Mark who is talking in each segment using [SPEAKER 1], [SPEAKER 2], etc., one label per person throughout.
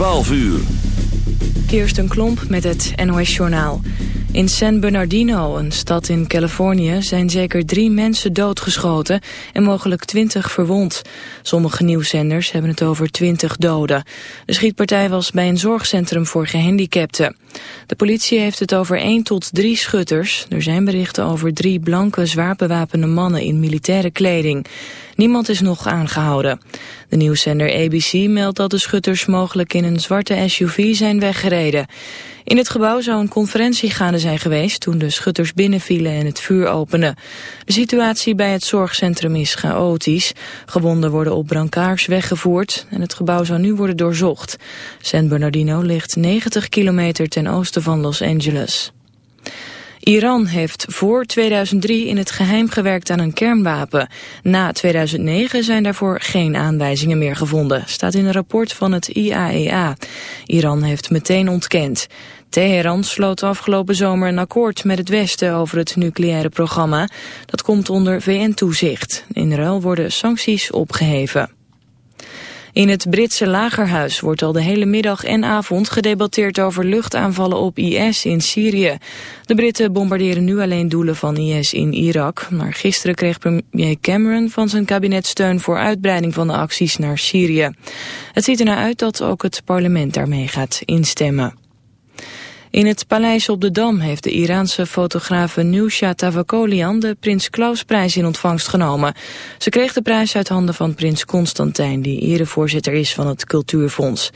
[SPEAKER 1] 12 uur.
[SPEAKER 2] Kirsten Klomp met het NOS-journaal. In San Bernardino, een stad in Californië, zijn zeker drie mensen doodgeschoten en mogelijk twintig verwond. Sommige nieuwszenders hebben het over twintig doden. De schietpartij was bij een zorgcentrum voor gehandicapten. De politie heeft het over één tot drie schutters. Er zijn berichten over drie blanke, zwaar bewapende mannen in militaire kleding. Niemand is nog aangehouden. De nieuwszender ABC meldt dat de schutters mogelijk in een zwarte SUV zijn weggereden. In het gebouw zou een conferentie gaande zijn geweest toen de schutters binnenvielen en het vuur openden. De situatie bij het zorgcentrum is chaotisch. Gewonden worden op brancards weggevoerd en het gebouw zou nu worden doorzocht. San Bernardino ligt 90 kilometer ten oosten van Los Angeles. Iran heeft voor 2003 in het geheim gewerkt aan een kernwapen. Na 2009 zijn daarvoor geen aanwijzingen meer gevonden, staat in een rapport van het IAEA. E Iran heeft meteen ontkend. Teheran sloot afgelopen zomer een akkoord met het Westen over het nucleaire programma. Dat komt onder VN-toezicht. In ruil worden sancties opgeheven. In het Britse lagerhuis wordt al de hele middag en avond gedebatteerd over luchtaanvallen op IS in Syrië. De Britten bombarderen nu alleen doelen van IS in Irak, maar gisteren kreeg premier Cameron van zijn kabinet steun voor uitbreiding van de acties naar Syrië. Het ziet ernaar uit dat ook het parlement daarmee gaat instemmen. In het paleis op de Dam heeft de Iraanse fotografe Nusha Tavakolian de Prins Klausprijs in ontvangst genomen. Ze kreeg de prijs uit handen van prins Constantijn, die erevoorzitter is van het Cultuurfonds.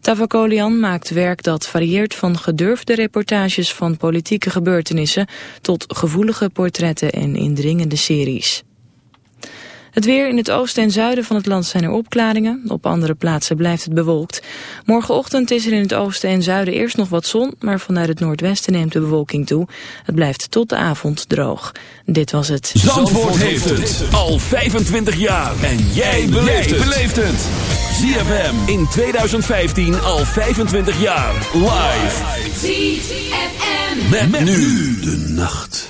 [SPEAKER 2] Tavakolian maakt werk dat varieert van gedurfde reportages van politieke gebeurtenissen tot gevoelige portretten en indringende series. Het weer in het oosten en zuiden van het land zijn er opklaringen. Op andere plaatsen blijft het bewolkt. Morgenochtend is er in het oosten en zuiden eerst nog wat zon... maar vanuit het noordwesten neemt de bewolking toe. Het blijft tot de avond droog. Dit was het.
[SPEAKER 1] Zandvoort, heeft het al 25 jaar. En jij beleeft het. ZFM in 2015 al 25 jaar. Live. ZFM. met nu de nacht.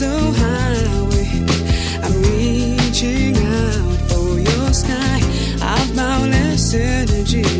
[SPEAKER 3] So high I'm reaching out for your sky. I've boundless energies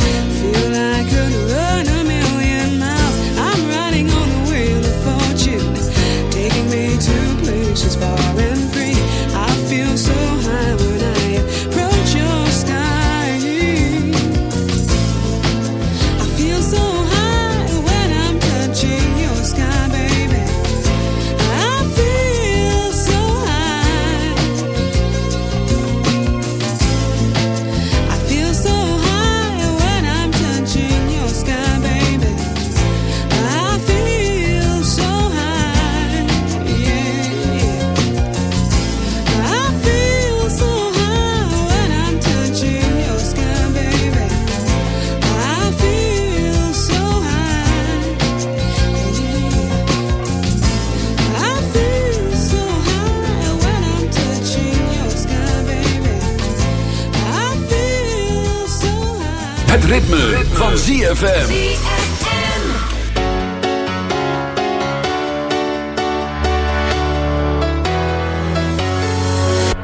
[SPEAKER 4] Het ritme, van ZFM.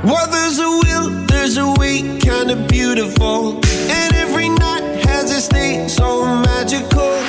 [SPEAKER 5] Well, there's a will, there's a way, kinda beautiful. And every night has its day so magical.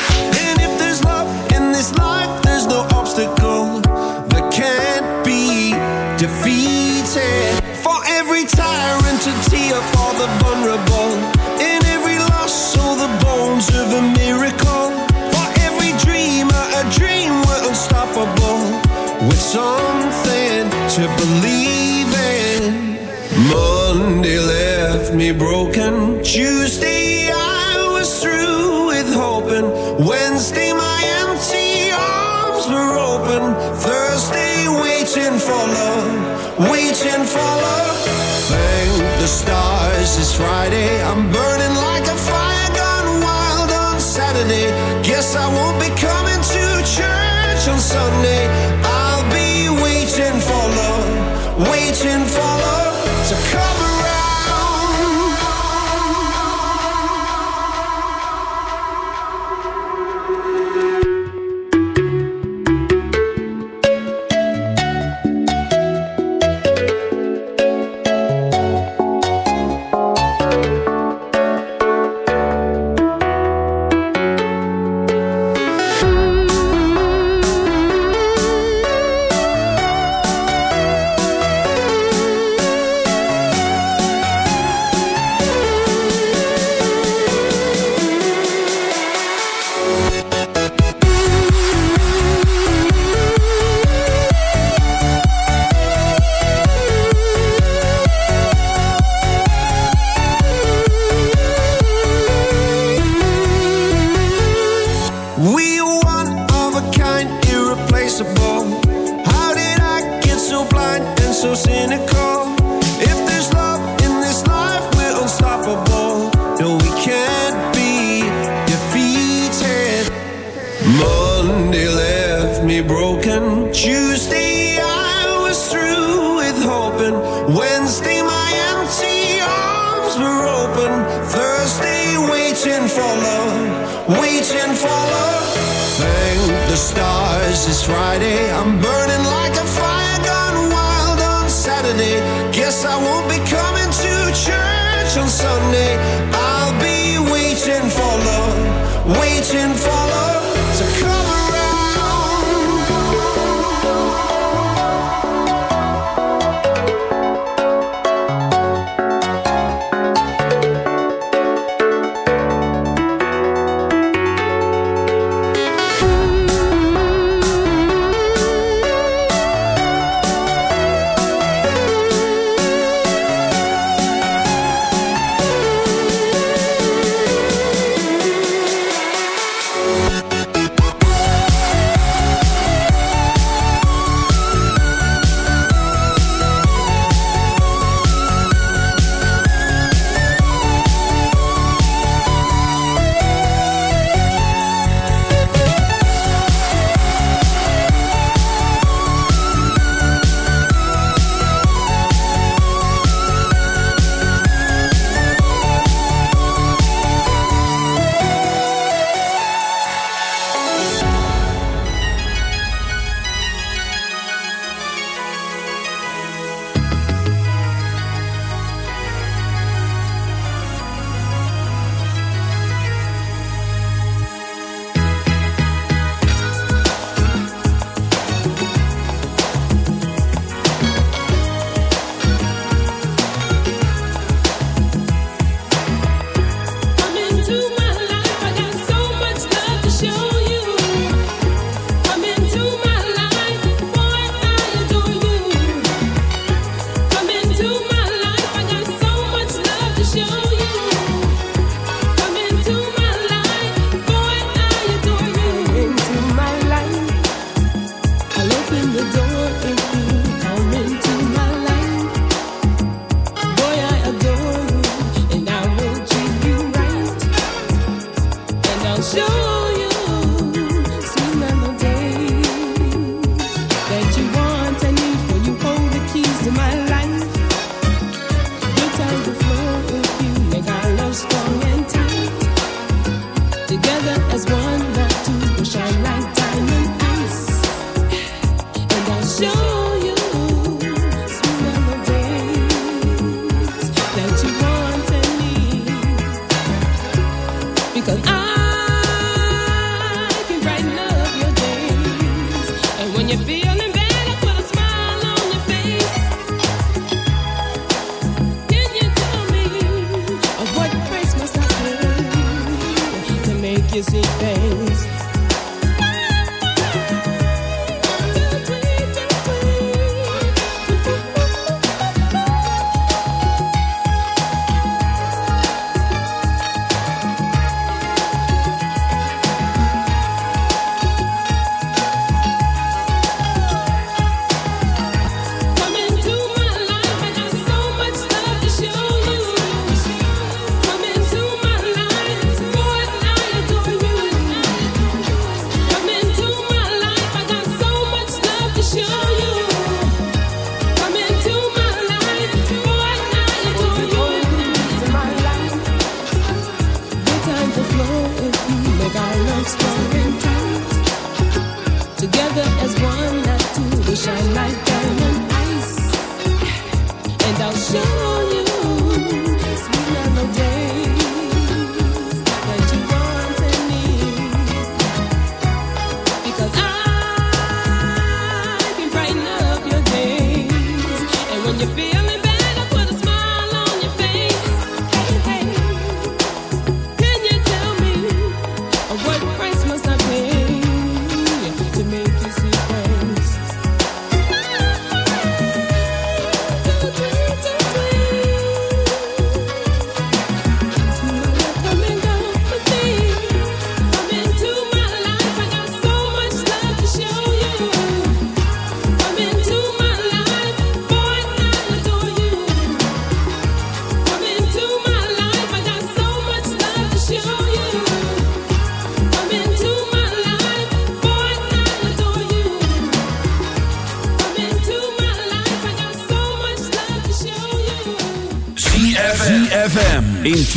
[SPEAKER 5] It's Friday. I'm burning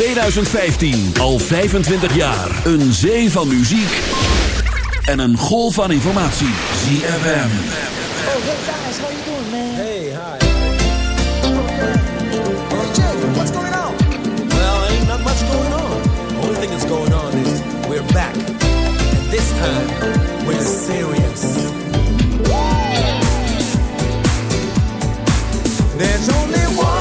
[SPEAKER 6] 2015. Al 25 jaar. Een zee van muziek. En een golf van informatie. ZFM.
[SPEAKER 7] Oh, hey guys, how you doing, man?
[SPEAKER 8] Hey, hi.
[SPEAKER 7] Oh, Jay, what's going on?
[SPEAKER 8] Well, ain't not much going on. Only thing that's going on is we're back. And this time, we're serious.
[SPEAKER 7] There's only one.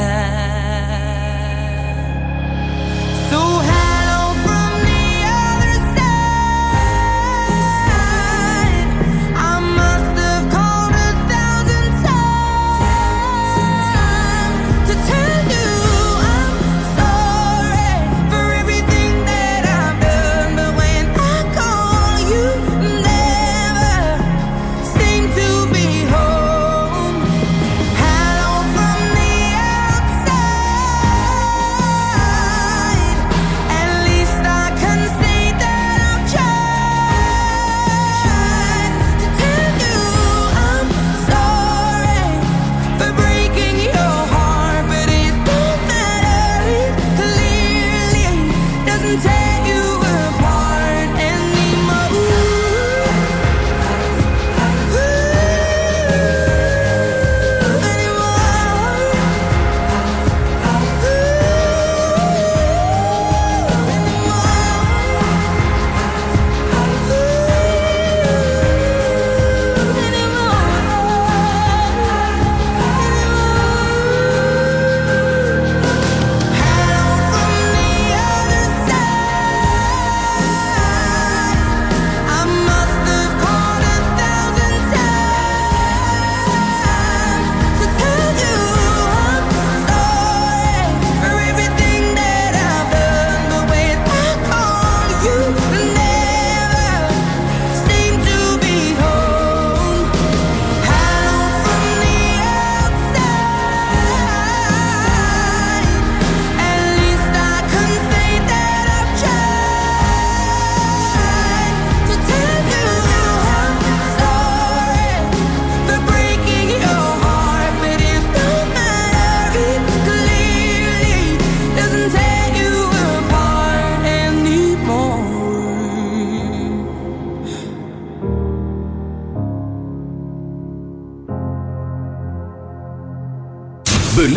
[SPEAKER 9] past.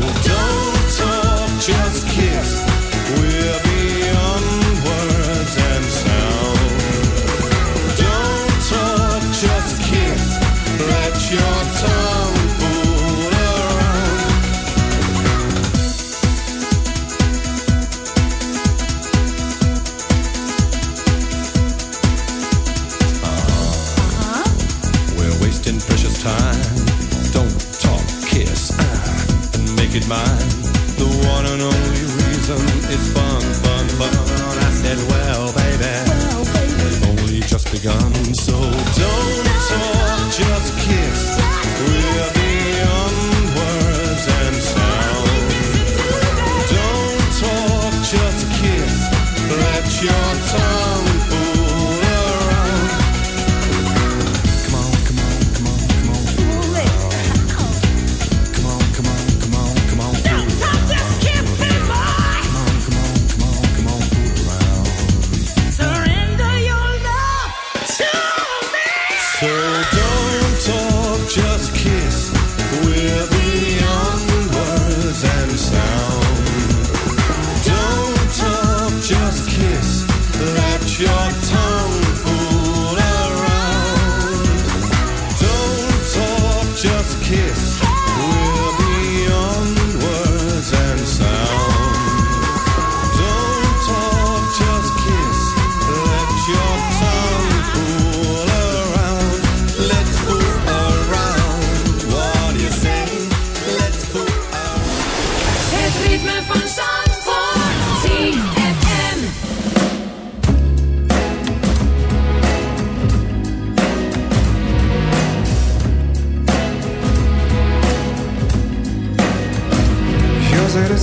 [SPEAKER 7] Don't
[SPEAKER 5] talk, just begun. So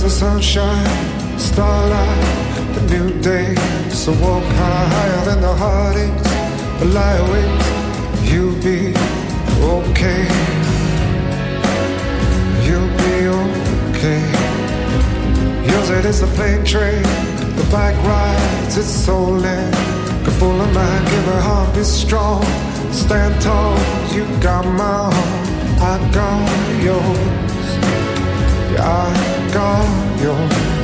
[SPEAKER 5] the
[SPEAKER 10] sunshine, starlight, the new day. So walk higher than the heartaches, but lie awake, you'll be okay. You'll be okay. Yours it is the plane train, the bike rides, it's soul in. Go full of mind, give her heart, be strong. Stand tall, you got my heart, I got yours. Yeah, I gone, you're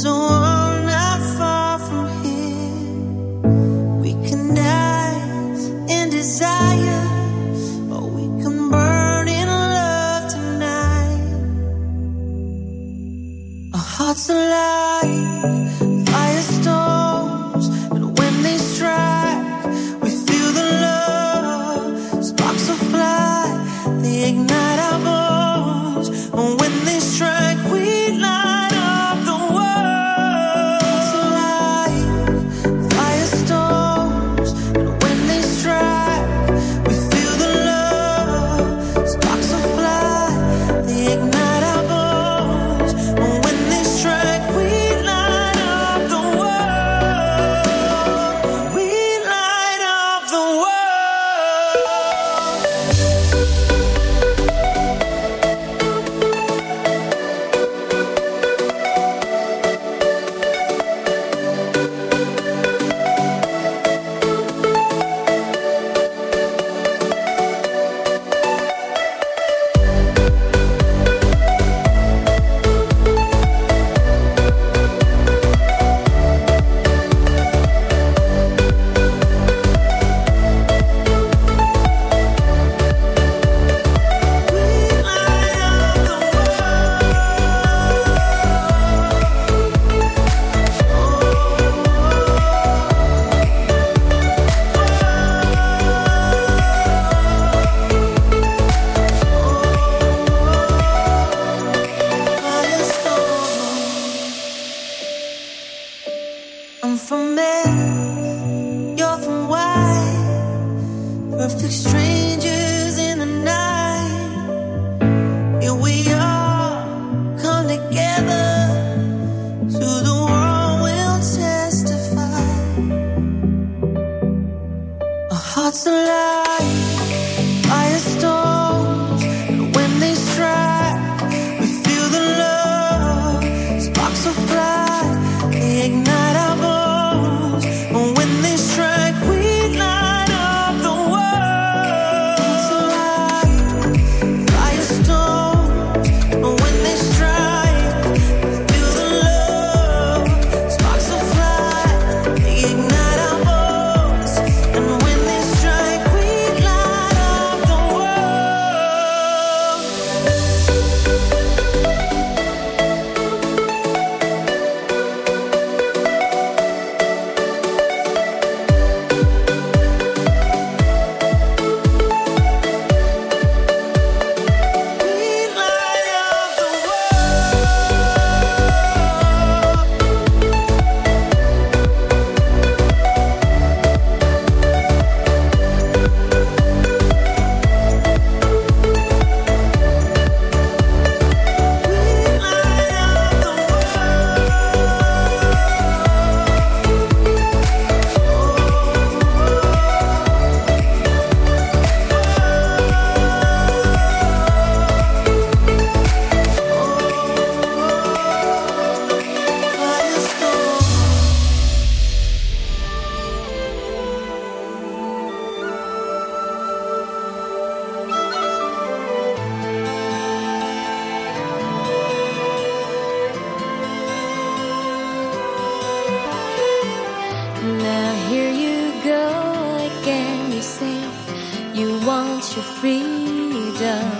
[SPEAKER 9] So. on perfect strangers want your freedom.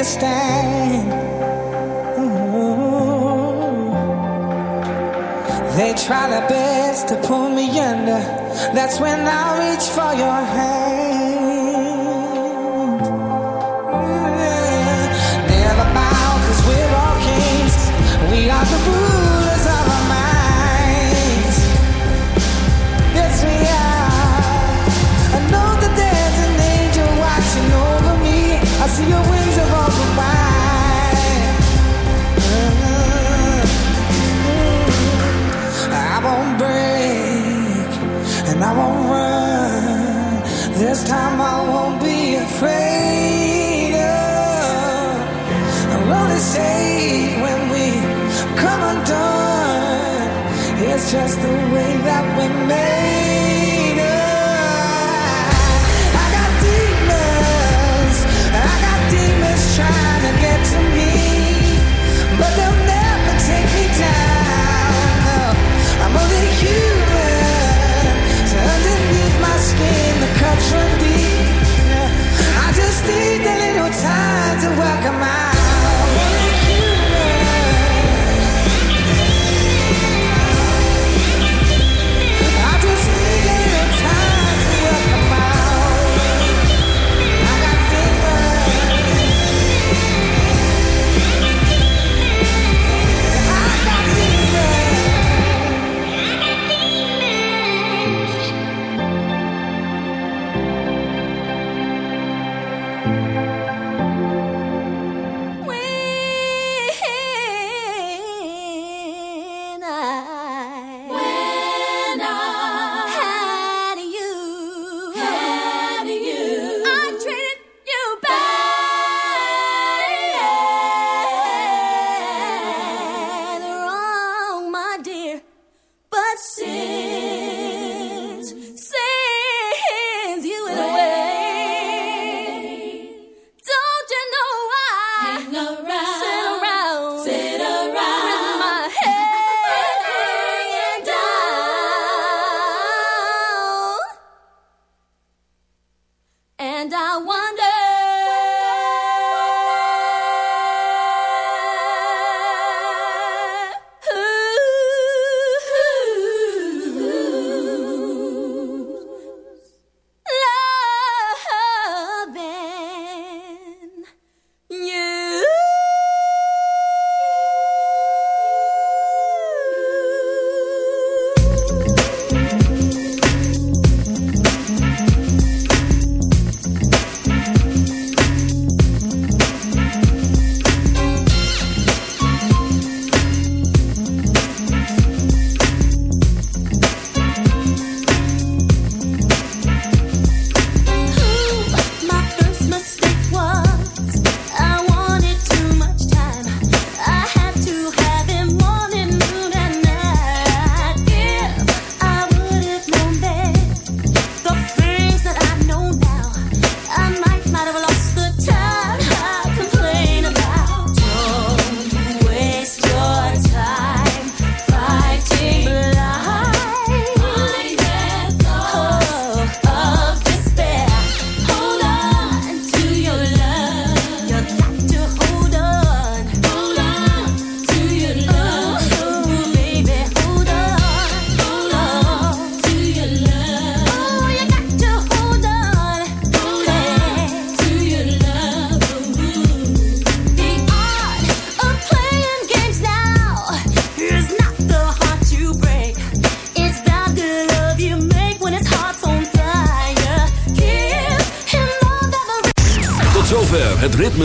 [SPEAKER 7] A stand. They try their best to pull me under. That's when I reach for your hand. Never bow, cause we're all kings. We are the rulers of our minds. Yes, we are. I know that there's an angel watching over me. I see your wings This time I won't be afraid. I'm only when we come undone. It's just the way that we made